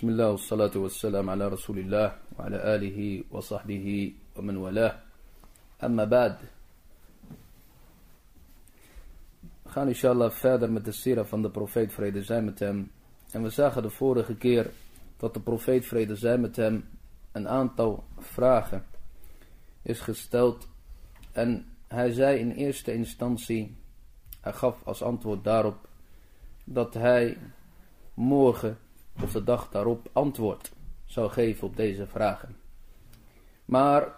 بسم الله والصلاة والسلام على رسول الله وعلى آله وصحبه ومن والاه أما بعد We gaan inshallah verder met de sira van de profeet vrede zij met hem. En we zagen de vorige keer dat de profeet vrede zij met hem een aantal vragen is gesteld. En hij zei in eerste instantie, hij gaf als antwoord daarop, dat hij morgen of de dag daarop antwoord zou geven op deze vragen. Maar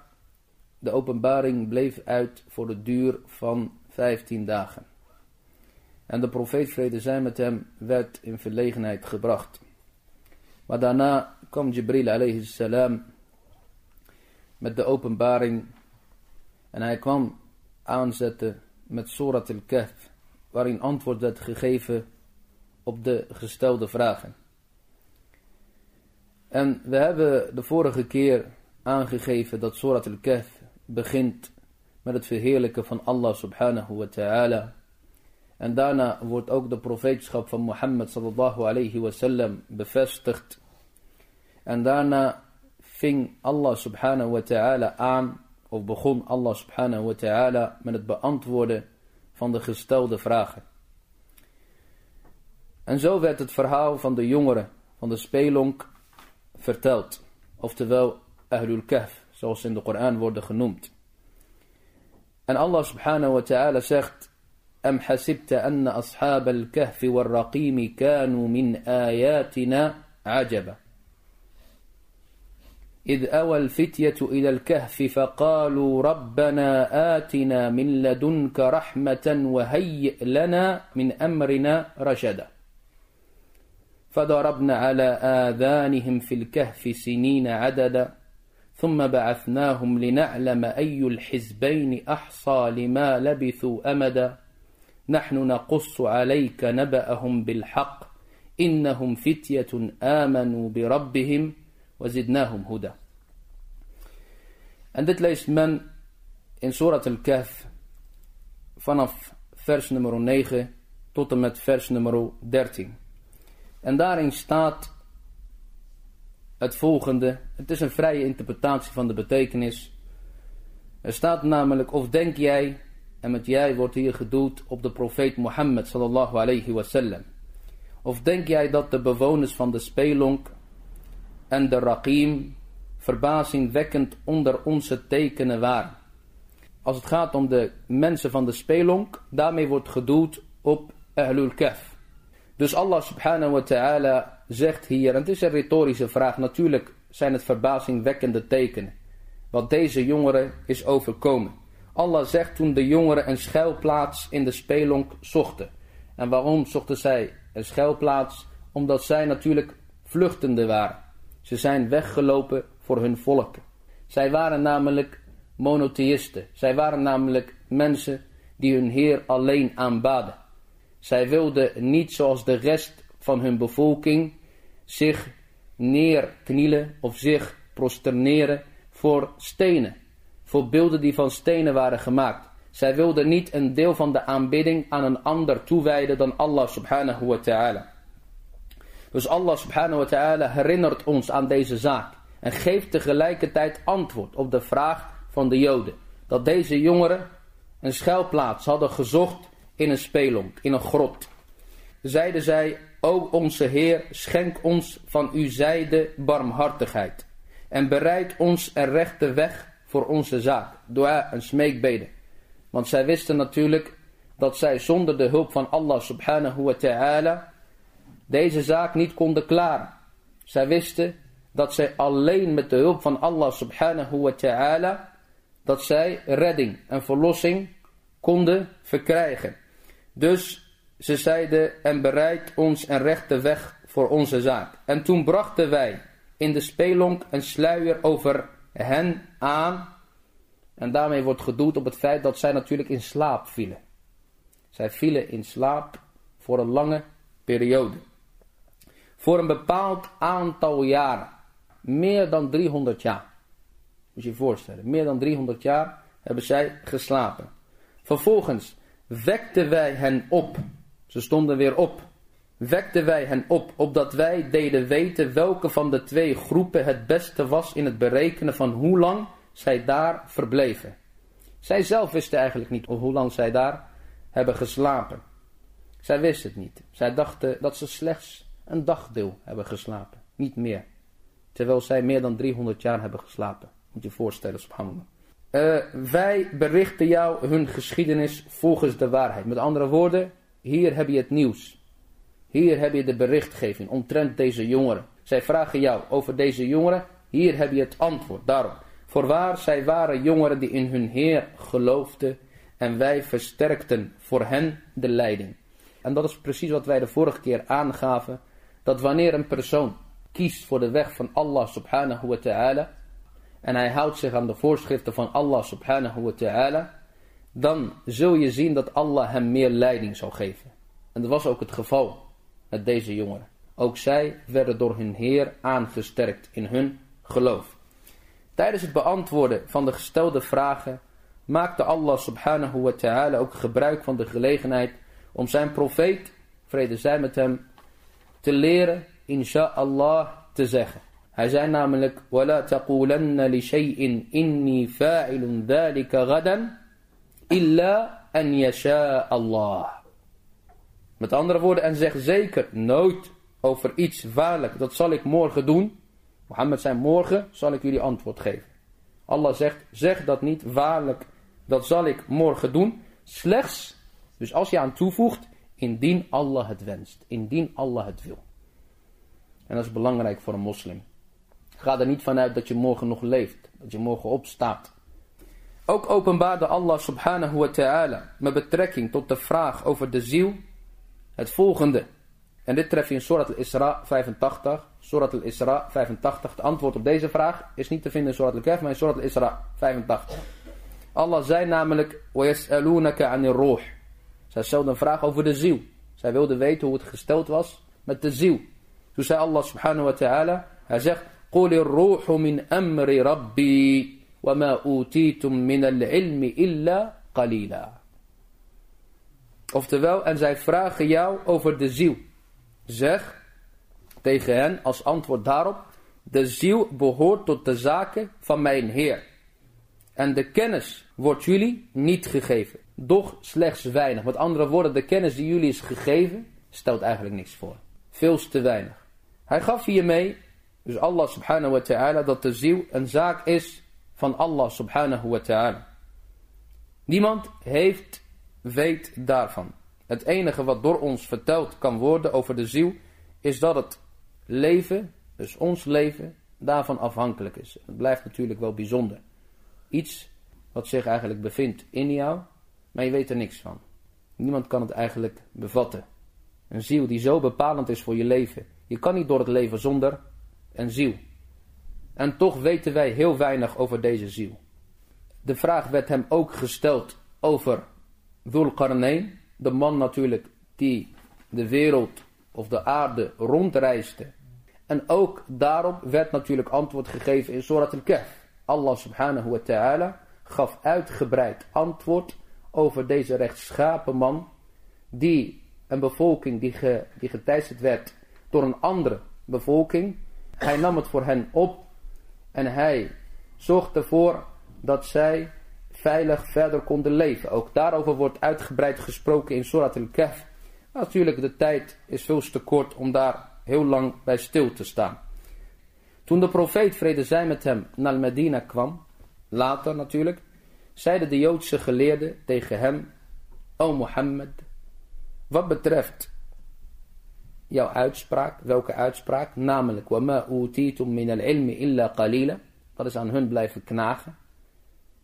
de openbaring bleef uit voor de duur van 15 dagen. En de profeet vrede zij met hem werd in verlegenheid gebracht. Maar daarna kwam Jibril alayhi salam met de openbaring en hij kwam aanzetten met Surat al-Kahf waarin antwoord werd gegeven op de gestelde vragen. En we hebben de vorige keer aangegeven dat Surat al-Kahf begint met het verheerlijken van Allah subhanahu wa ta'ala. En daarna wordt ook de profeetschap van Mohammed sallallahu alayhi wa sallam bevestigd. En daarna ving Allah subhanahu wa ta'ala aan, of begon Allah subhanahu wa ta'ala met het beantwoorden van de gestelde vragen. En zo werd het verhaal van de jongeren van de spelonk verteld. Oftewel Ahlul Kahf, zoals in de Koran worden genoemd. En Allah subhanahu wa ta'ala zegt أم حسبت أن أصحاب الكهف والرقيم كانوا من آياتنا عجبا إذ أوى الفتية إلى الكهف فقالوا ربنا آتنا من لدنك رحمة وهيئ لنا من أمرنا رشدا فضربنا على آذانهم في الكهف سنين عددا ثم بعثناهم لنعلم أي الحزبين أحصى لما لبثوا أمدا نحن نقص عليك نبأهم بالحق إنهم فتية آمنوا بربهم وزدناهم هدى En dit leest men in Surat al-Kahf vanaf vers nummer 9 tot en met vers nummer 13. En daarin staat het volgende. Het is een vrije interpretatie van de betekenis. Er staat namelijk, of denk jij, en met jij wordt hier gedoeld op de profeet Mohammed sallallahu alayhi wasallam. Of denk jij dat de bewoners van de spelonk en de Raqim verbazingwekkend onder onze tekenen waren? Als het gaat om de mensen van de spelonk, daarmee wordt gedoeld op Ahlul Kaf. Dus Allah subhanahu wa ta'ala zegt hier, en het is een retorische vraag, natuurlijk zijn het verbazingwekkende tekenen. Wat deze jongeren is overkomen. Allah zegt toen de jongeren een schuilplaats in de spelonk zochten. En waarom zochten zij een schuilplaats? Omdat zij natuurlijk vluchtende waren. Ze zijn weggelopen voor hun volk. Zij waren namelijk monotheïsten. Zij waren namelijk mensen die hun Heer alleen aanbaden. Zij wilden niet zoals de rest van hun bevolking zich neerknielen of zich prosterneren voor stenen. Voor beelden die van stenen waren gemaakt. Zij wilden niet een deel van de aanbidding aan een ander toewijden dan Allah subhanahu wa ta'ala. Dus Allah subhanahu wa ta'ala herinnert ons aan deze zaak. En geeft tegelijkertijd antwoord op de vraag van de joden. Dat deze jongeren een schuilplaats hadden gezocht in een spelonk, in een grot. Zeiden zij, o onze Heer, schenk ons van uw zijde barmhartigheid. En bereid ons een rechte weg voor onze zaak. Dua en smeekbeden. Want zij wisten natuurlijk dat zij zonder de hulp van Allah subhanahu wa ta'ala deze zaak niet konden klaren. Zij wisten dat zij alleen met de hulp van Allah subhanahu wa ta'ala dat zij redding en verlossing konden verkrijgen. Dus ze zeiden en bereid ons een rechte weg voor onze zaak. En toen brachten wij in de spelonk een sluier over hen aan. En daarmee wordt gedoeld op het feit dat zij natuurlijk in slaap vielen. Zij vielen in slaap voor een lange periode. Voor een bepaald aantal jaren. Meer dan 300 jaar. Moet je je voorstellen. Meer dan 300 jaar hebben zij geslapen. Vervolgens wekten wij hen op. Ze stonden weer op. wekten wij hen op, opdat wij deden weten welke van de twee groepen het beste was in het berekenen van hoe lang zij daar verbleven. Zij zelf wisten eigenlijk niet hoe lang zij daar hebben geslapen. Zij wisten het niet. Zij dachten dat ze slechts een dagdeel hebben geslapen, niet meer. Terwijl zij meer dan 300 jaar hebben geslapen. Moet je je voorstellen, subhanallah. Uh, wij berichten jou hun geschiedenis volgens de waarheid. Met andere woorden, hier heb je het nieuws. Hier heb je de berichtgeving omtrent deze jongeren. Zij vragen jou over deze jongeren. Hier heb je het antwoord. Daarom. Voorwaar, zij waren jongeren die in hun Heer geloofden. En wij versterkten voor hen de leiding. En dat is precies wat wij de vorige keer aangaven. Dat wanneer een persoon kiest voor de weg van Allah subhanahu wa ta'ala. En hij houdt zich aan de voorschriften van Allah subhanahu wa ta'ala. Dan zul je zien dat Allah hem meer leiding zal geven. En dat was ook het geval met deze jongeren. Ook zij werden door hun Heer aangesterkt in hun geloof. Tijdens het beantwoorden van de gestelde vragen maakte Allah subhanahu wa ta'ala ook gebruik van de gelegenheid om zijn profeet, vrede zij met hem, te leren insha'Allah te zeggen. Hij zei namelijk, وَلَا تَقُولَنَّ لِشَيْءٍ إِنِّي فَاعِلٌ ذَلِكَ غَدًا إِلَّا أَنْ يَشَاءَ اللَّهِ Met andere woorden, en zeg zeker nooit over iets waarlijk, dat zal ik morgen doen. Mohammed zei, morgen zal ik jullie antwoord geven. Allah zegt, zeg dat niet waarlijk, dat zal ik morgen doen. Slechts, dus als je aan toevoegt, indien Allah het wenst, indien Allah het wil. En dat is belangrijk voor een moslim. Ga er niet vanuit dat je morgen nog leeft. Dat je morgen opstaat. Ook openbaarde Allah subhanahu wa ta'ala met betrekking tot de vraag over de ziel het volgende. En dit tref je in Surat al-Isra 85. Surat al-Isra 85. Het antwoord op deze vraag is niet te vinden in Surat al-Kahf, maar in Surat al-Isra 85. Allah zei namelijk, وَيَسْأَلُونَكَ عَنِ الرُّوحِ Zij stelden een vraag over de ziel. Zij wilden weten hoe het gesteld was met de ziel. Toen zei Allah subhanahu wa ta'ala, hij zegt, قُلِ الرُّوحُ مِنْ أَمْرِ رَبِّي وَمَا أُوتِيتُم مِنَ الْعِلْمِ إِلَّا قَلِيلًا Oftewel, en zij vragen jou over de ziel. Zeg tegen hen als antwoord daarop, de ziel behoort tot de zaken van mijn Heer. En de kennis wordt jullie niet gegeven, doch slechts weinig. Met andere woorden, de kennis die jullie is gegeven, stelt eigenlijk niks voor. Veel te weinig. Hij gaf hiermee, dus Allah subhanahu wa ta'ala, dat de ziel een zaak is van Allah subhanahu wa ta'ala. Niemand heeft weet daarvan. Het enige wat door ons verteld kan worden over de ziel, is dat het leven, dus ons leven, daarvan afhankelijk is. Het blijft natuurlijk wel bijzonder. Iets wat zich eigenlijk bevindt in jou, maar je weet er niks van. Niemand kan het eigenlijk bevatten. Een ziel die zo bepalend is voor je leven. Je kan niet door het leven zonder een ziel. En toch weten wij heel weinig over deze ziel. De vraag werd hem ook gesteld over Dhul Qarnayn, de man natuurlijk die de wereld of de aarde rondreisde. En ook daarop werd natuurlijk antwoord gegeven in Surat al-Kahf. Allah subhanahu wa ta'ala gaf uitgebreid antwoord over deze rechtschapen man die een bevolking die, die geteisterd werd door een andere bevolking. Hij nam het voor hen op en hij zorgde ervoor dat zij veilig verder konden leven. Ook daarover wordt uitgebreid gesproken in Surat al-Kahf. Natuurlijk, de tijd is veel te kort om daar heel lang bij stil te staan. Toen de profeet, vrede zij met hem, naar Medina kwam, later natuurlijk, zeiden de Joodse geleerden tegen hem, O Mohammed, wat betreft jouw uitspraak, welke uitspraak, namelijk, وَمَا أُوتِيتُم مِنَ الْعِلْمِ إِلَّا قَلِيلًا, dat is aan hun blijven knagen.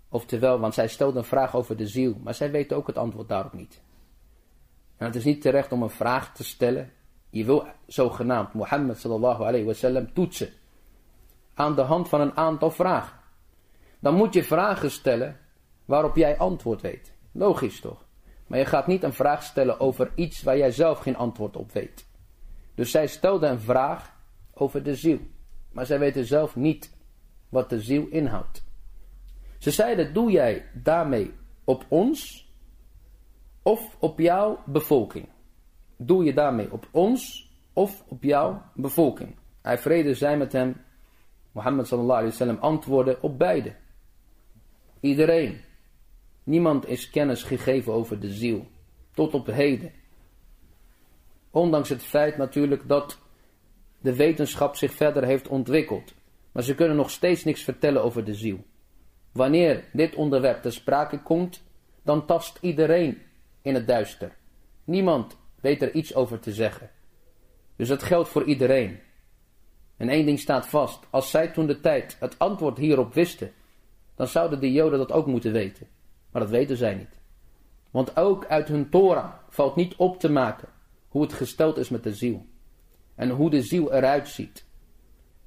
Oftewel, want zij stelde een vraag over de ziel, maar zij weten ook het antwoord daarop niet. En het is niet terecht om een vraag te stellen. Je wil zogenaamd Mohammed sallallahu alayhi wasallam toetsen. Aan de hand van een aantal vragen. Dan moet je vragen stellen waarop jij antwoord weet. Logisch toch? Maar je gaat niet een vraag stellen over iets waar jij zelf geen antwoord op weet. Dus zij stelde een vraag over de ziel. Maar zij weten zelf niet wat de ziel inhoudt. Ze zeiden, doe jij daarmee op ons of op jouw bevolking? doe je daarmee op ons of op jouw bevolking? Hij vrede zij met hem. Mohammed sallallahu alayhi wasallam antwoordde op beide. Iedereen. Niemand is kennis gegeven over de ziel. Tot op heden. Ondanks het feit natuurlijk dat de wetenschap zich verder heeft ontwikkeld. Maar ze kunnen nog steeds niks vertellen over de ziel. Wanneer dit onderwerp ter sprake komt, dan tast iedereen in het duister. Niemand weet er iets over te zeggen. Dus dat geldt voor iedereen. En één ding staat vast. Als zij toen de tijd het antwoord hierop wisten, dan zouden de Joden dat ook moeten weten. Maar dat weten zij niet. Want ook uit hun Torah valt niet op te maken hoe het gesteld is met de ziel. En hoe de ziel eruit ziet.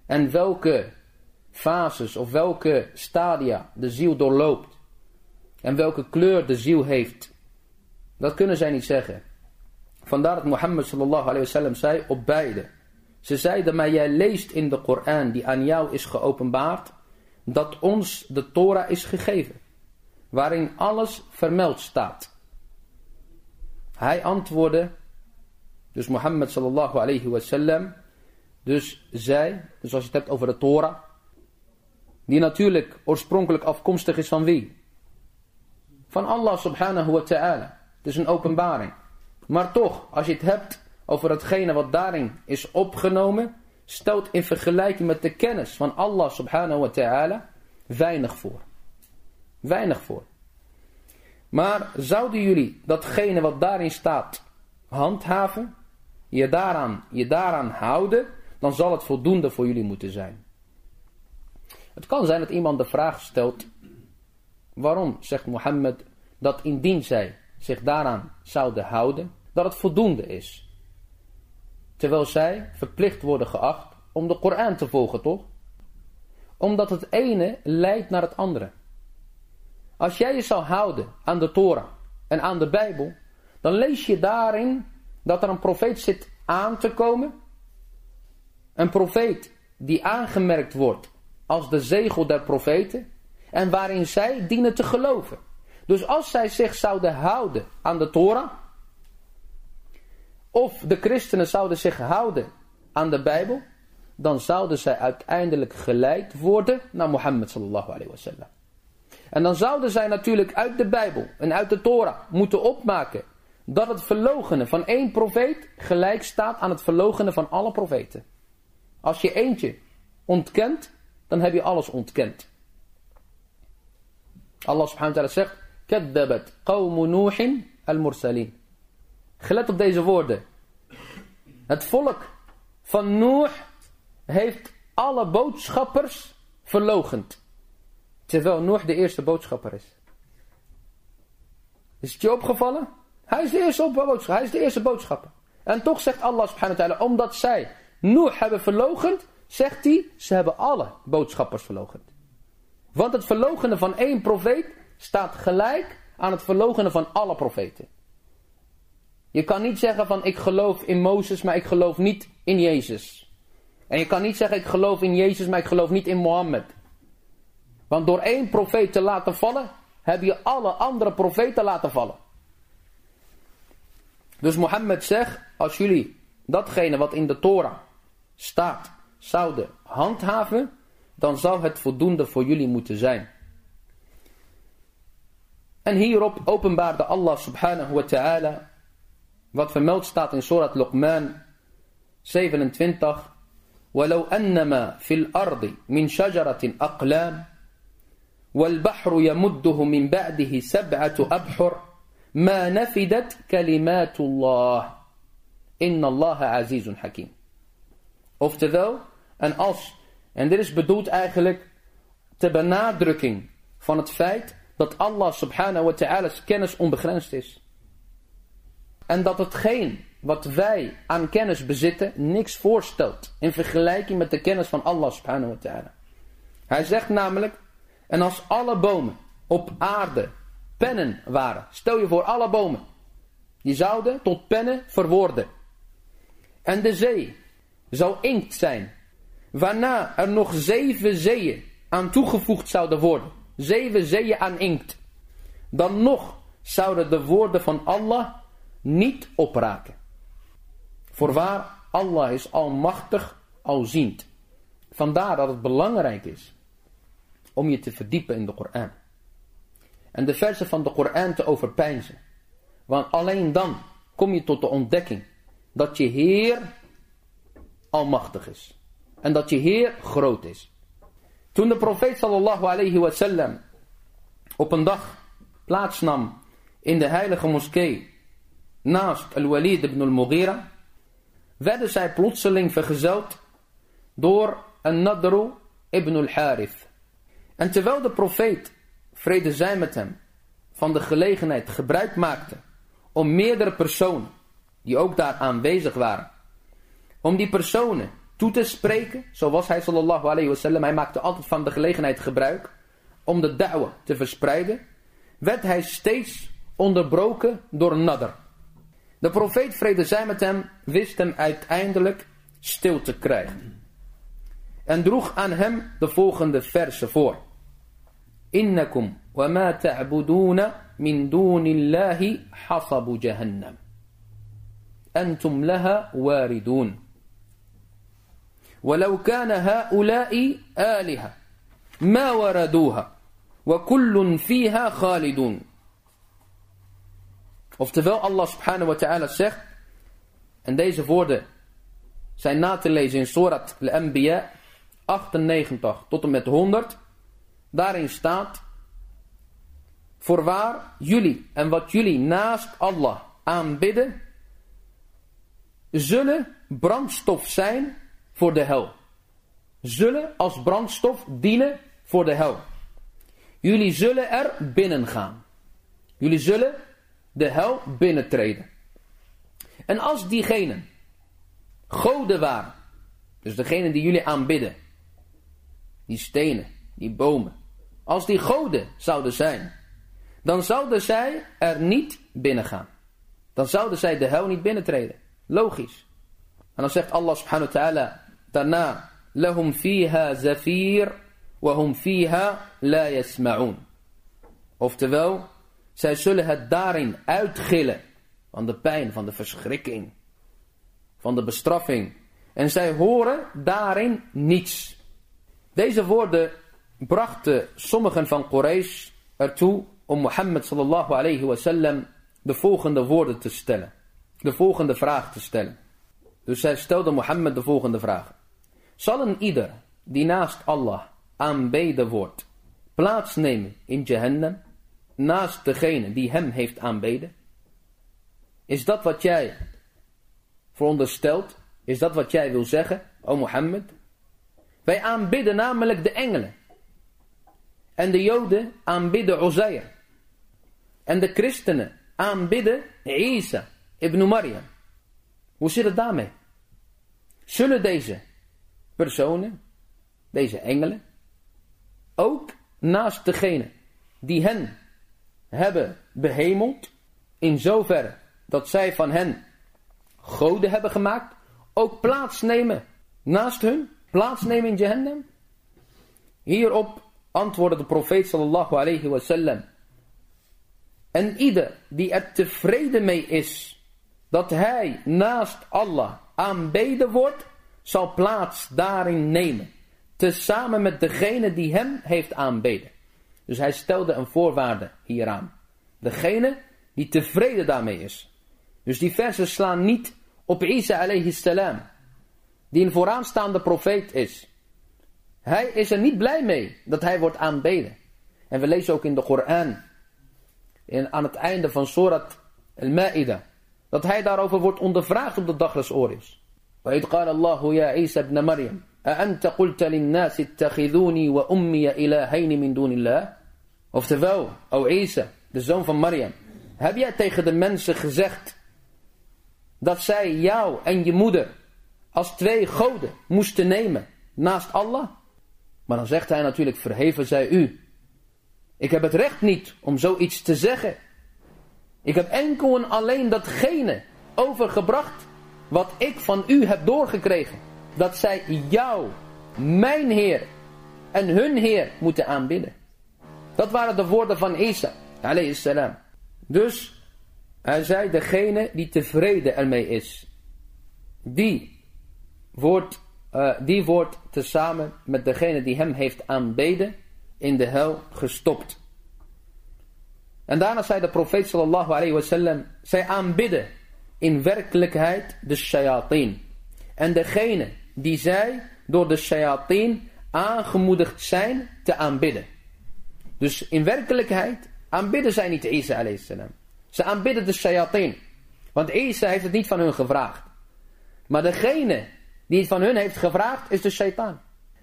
En welke fases of welke stadia de ziel doorloopt. En welke kleur de ziel heeft. Dat kunnen zij niet zeggen. Vandaar dat Mohammed sallallahu alayhi wasallam zei op beide. Ze zeiden, maar jij leest in de Koran die aan jou is geopenbaard, dat ons de Torah is gegeven, waarin alles vermeld staat. Hij antwoordde, dus Mohammed sallallahu alayhi wasallam, dus zij, dus als je het hebt over de Torah, die natuurlijk oorspronkelijk afkomstig is van wie? Van Allah subhanahu wa ta'ala. Het is een openbaring. Maar toch, als je het hebt over hetgene wat daarin is opgenomen, stelt in vergelijking met de kennis van Allah subhanahu wa ta'ala weinig voor. Weinig voor. Maar zouden jullie datgene wat daarin staat handhaven, je daaraan, je daaraan houden, dan zal het voldoende voor jullie moeten zijn. Het kan zijn dat iemand de vraag stelt, waarom zegt Mohammed dat indien zij zich daaraan zouden houden, dat het voldoende is. Terwijl zij verplicht worden geacht om de Koran te volgen, toch? Omdat het ene leidt naar het andere. Als jij je zou houden aan de Torah en aan de Bijbel, dan lees je daarin dat er een profeet zit aan te komen. Een profeet die aangemerkt wordt als de zegel der profeten en waarin zij dienen te geloven. Dus als zij zich zouden houden aan de Torah, of de christenen zouden zich houden aan de Bijbel, dan zouden zij uiteindelijk geleid worden naar Mohammed sallallahu alayhi wasallam. En dan zouden zij natuurlijk uit de Bijbel en uit de Torah moeten opmaken dat het verlogenen van één profeet gelijk staat aan het verlogenen van alle profeten. Als je eentje ontkent, dan heb je alles ontkend. Allah subhanahu wa ta'ala zegt, Kaddabat qawmu Nuhin al-mursalin. Gelet op deze woorden. Het volk van Noor heeft alle boodschappers verlogend. Terwijl Noor de eerste boodschapper is. Is het je opgevallen? Hij is de eerste boodschapper. Hij is de eerste boodschapper. En toch zegt Allah subhanahu wa ta'ala, omdat zij Noor hebben verlogend, zegt hij, ze hebben alle boodschappers verlogend. Want het verlogenen van één profeet staat gelijk aan het verlogenen van alle profeten. Je kan niet zeggen van ik geloof in Mozes, maar ik geloof niet in Jezus. En je kan niet zeggen ik geloof in Jezus, maar ik geloof niet in Mohammed. Want door één profeet te laten vallen, heb je alle andere profeten laten vallen. Dus Mohammed zegt, als jullie datgene wat in de Torah staat, zouden handhaven, dan zou het voldoende voor jullie moeten zijn. En hierop openbaarde Allah subhanahu wa ta'ala wat vermeld staat in Surat Luqman 27. ولو أنما في الأرض من شجرة أقلام والبحر يمده من بعده سبعة أبحر Ma nafidat kalimatullah. Inna Allah azizun hakim. Oftewel, en als. En dit is bedoeld eigenlijk ter benadrukking van het feit dat Allah subhanahu wa ta'ala's kennis onbegrensd is. En dat hetgeen wat wij aan kennis bezitten niks voorstelt in vergelijking met de kennis van Allah subhanahu wa ta'ala. Hij zegt namelijk, en als alle bomen op aarde pennen waren, stel je voor alle bomen, die zouden tot pennen verworden. En de zee zou inkt zijn, waarna er nog zeven zeeën aan toegevoegd zouden worden. Zeven zeeën aan inkt. Dan nog zouden de woorden van Allah niet opraken. Voorwaar, Allah is almachtig, alziend. Vandaar dat het belangrijk is om je te verdiepen in de Koran. En de versen van de Koran te overpeinzen. Want alleen dan kom je tot de ontdekking dat je Heer almachtig is. En dat je Heer groot is. Toen de profeet sallallahu alayhi wasallam op een dag plaatsnam in de heilige moskee naast al-Walid ibn al-Mughira, werden zij plotseling vergezeld door een Nadru ibn al-Harith. En terwijl de profeet, vrede zij met hem, van de gelegenheid gebruik maakte om meerdere personen, die ook daar aanwezig waren, om die personen toe te spreken, zoals hij sallallahu alayhi wasallam, hij maakte altijd van de gelegenheid gebruik om de da'wa te verspreiden, werd hij steeds onderbroken door nadder. De profeet vrede zij met hem wist hem uiteindelijk stil te krijgen. En droeg aan hem de volgende verse voor. Innakum wa ma ta'buduna min dunillahi hasabu jahannam. Antum laha waridun. ولو كان هؤلاء آلهة ما وردوها وكل فيها خالدون Oftewel Allah subhanahu wa ta'ala zegt, en deze woorden zijn na te lezen in Surat al-Anbiya 98 tot en met 100. Daarin staat, Voorwaar, jullie en wat jullie naast Allah aanbidden, zullen brandstof zijn voor de hel. Zullen als brandstof dienen voor de hel. Jullie zullen er binnen gaan. Jullie zullen de hel binnentreden. En als diegenen goden waren, dus degene die jullie aanbidden, die stenen, die bomen, als die goden zouden zijn, dan zouden zij er niet binnen gaan. Dan zouden zij de hel niet binnentreden. Logisch. En dan zegt Allah subhanahu wa ta'ala daarna, lahum fiha zafir, wa hum fiha la yasma'un. Oftewel, zij zullen het daarin uitgillen van de pijn, van de verschrikking, van de bestraffing. En zij horen daarin niets. Deze woorden brachten sommigen van Quraysh ertoe om Mohammed sallallahu alayhi wasallam de volgende woorden te stellen. De volgende vraag te stellen. Dus zij stelden Mohammed de volgende vraag. Zal een ieder die naast Allah aanbeden wordt plaatsnemen in Jahannam? naast degene die hem heeft aanbeden? Is dat wat jij veronderstelt? Is dat wat jij wil zeggen, o Mohammed? Wij aanbidden namelijk de engelen. En de joden aanbidden Uzair. En de christenen aanbidden Isa ibn Maryam. Hoe zit het daarmee? Zullen deze personen, deze engelen, ook naast degene die hen hebben behemeld, in zoverre dat zij van hen goden hebben gemaakt, ook plaatsnemen naast hun, plaatsnemen in Jahannam? Hierop antwoordde de profeet sallallahu alayhi wasallam. En ieder die er tevreden mee is dat hij naast Allah aanbeden wordt, zal plaats daarin nemen. Tezamen met degene die hem heeft aanbeden. Dus hij stelde een voorwaarde hieraan. Degene die tevreden daarmee is. Dus die versen slaan niet op Isa alayhi salam. Die een vooraanstaande profeet is. Hij is er niet blij mee dat hij wordt aanbeden. En we lezen ook in de Koran. In, aan het einde van Surat al-Ma'idah. Dat hij daarover wordt ondervraagd op de dag des oordeels. وإذ قال الله يا عيسى ابن مريم أأنت قلت للناس اتخذوني وأمي إلهين من دون الله Oftewel, o Isa, de zoon van Maryam, heb jij tegen de mensen gezegd dat zij jou en je moeder als twee goden moesten nemen naast Allah? Maar dan zegt hij natuurlijk, verheven zij u. Ik heb het recht niet om zoiets te zeggen. Ik heb enkel en alleen datgene overgebracht wat ik van u heb doorgekregen. Dat zij jou, mijn Heer en hun Heer moeten aanbidden. Dat waren de woorden van Isa, alayhi Dus hij zei degene die tevreden ermee is. die wordt, uh, die wordt tezamen met degene die hem heeft aanbeden in de hel gestopt. En daarna zei de profeet sallallahu alayhi wasallam, zij aanbidden in werkelijkheid de shayateen. En degene die zij door de shayateen aangemoedigd zijn te aanbidden. Dus in werkelijkheid aanbidden zij niet Isa alayhi salam. Ze aanbidden de shayateen. Want Isa heeft het niet van hun gevraagd. Maar degene die het van hun heeft gevraagd is de shaitaan.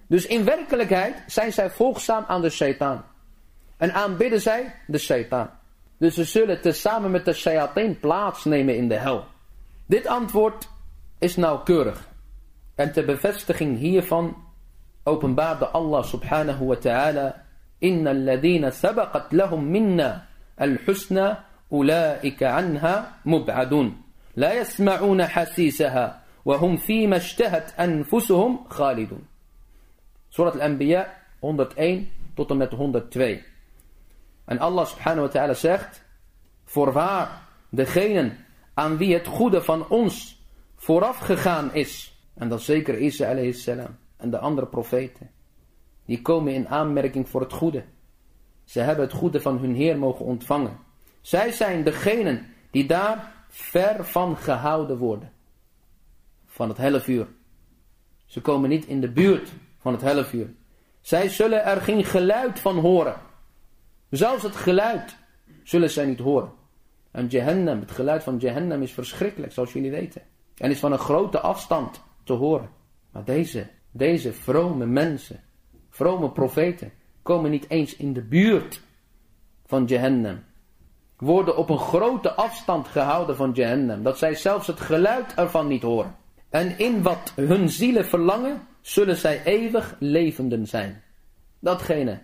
Dus in werkelijkheid zijn zij volgzaam aan de shaitaan. En aanbidden zij de shaitaan. Dus ze zullen tezamen met de shayateen plaatsnemen in de hel. Dit antwoord is nauwkeurig. En ter bevestiging hiervan openbaarde Allah subhanahu wa ta'ala Inna alladhina sabaqat lahum minna al-husna ulaika anha mub'adun. La yasma'una hasisaha hum fima ishtahat anfusuhum khalidun. Surat al-Anbiya 101 tot en met 102. En Allah subhanahu wa ta'ala zegt, voorwaar degenen aan wie het goede van ons vooraf gegaan is, en dat zeker Isa alayhi salam en de andere profeten, die komen in aanmerking voor het goede. Ze hebben het goede van hun Heer mogen ontvangen. Zij zijn degenen die daar ver van gehouden worden. Van het hellevuur. Ze komen niet in de buurt van het hellevuur. Zij zullen er geen geluid van horen. Zelfs het geluid zullen zij niet horen. En Jehannam, het geluid van Jehannam is verschrikkelijk, zoals jullie weten. En is van een grote afstand te horen. Maar deze, deze vrome mensen, vrome profeten, komen niet eens in de buurt van Jehannam. Worden op een grote afstand gehouden van Jehannam. Dat zij zelfs het geluid ervan niet horen. En in wat hun zielen verlangen, zullen zij eeuwig levenden zijn. Datgene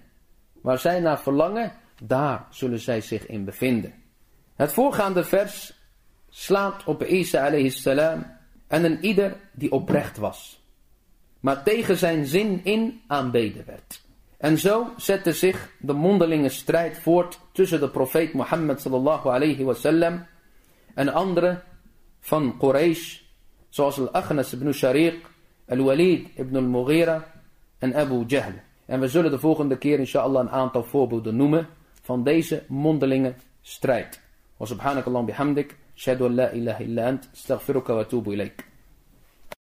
waar zij naar verlangen, daar zullen zij zich in bevinden. Het voorgaande vers slaat op Isa alayhi salam en een ieder die oprecht was. Maar tegen zijn zin in aanbeden werd. En zo zette zich de mondelinge strijd voort tussen de profeet Mohammed sallallahu alayhi wasallam en anderen van Quraysh, Zoals Al-Aghnas ibn Shariq, Al-Walid ibn al-Mughira en Abu Jahl. En we zullen de volgende keer inshallah een aantal voorbeelden noemen van deze mondelinge strijd. Wa subhanakallam bihamdik, shadu la ilaha illa ant, astaghfiruka wa atubu ilaik.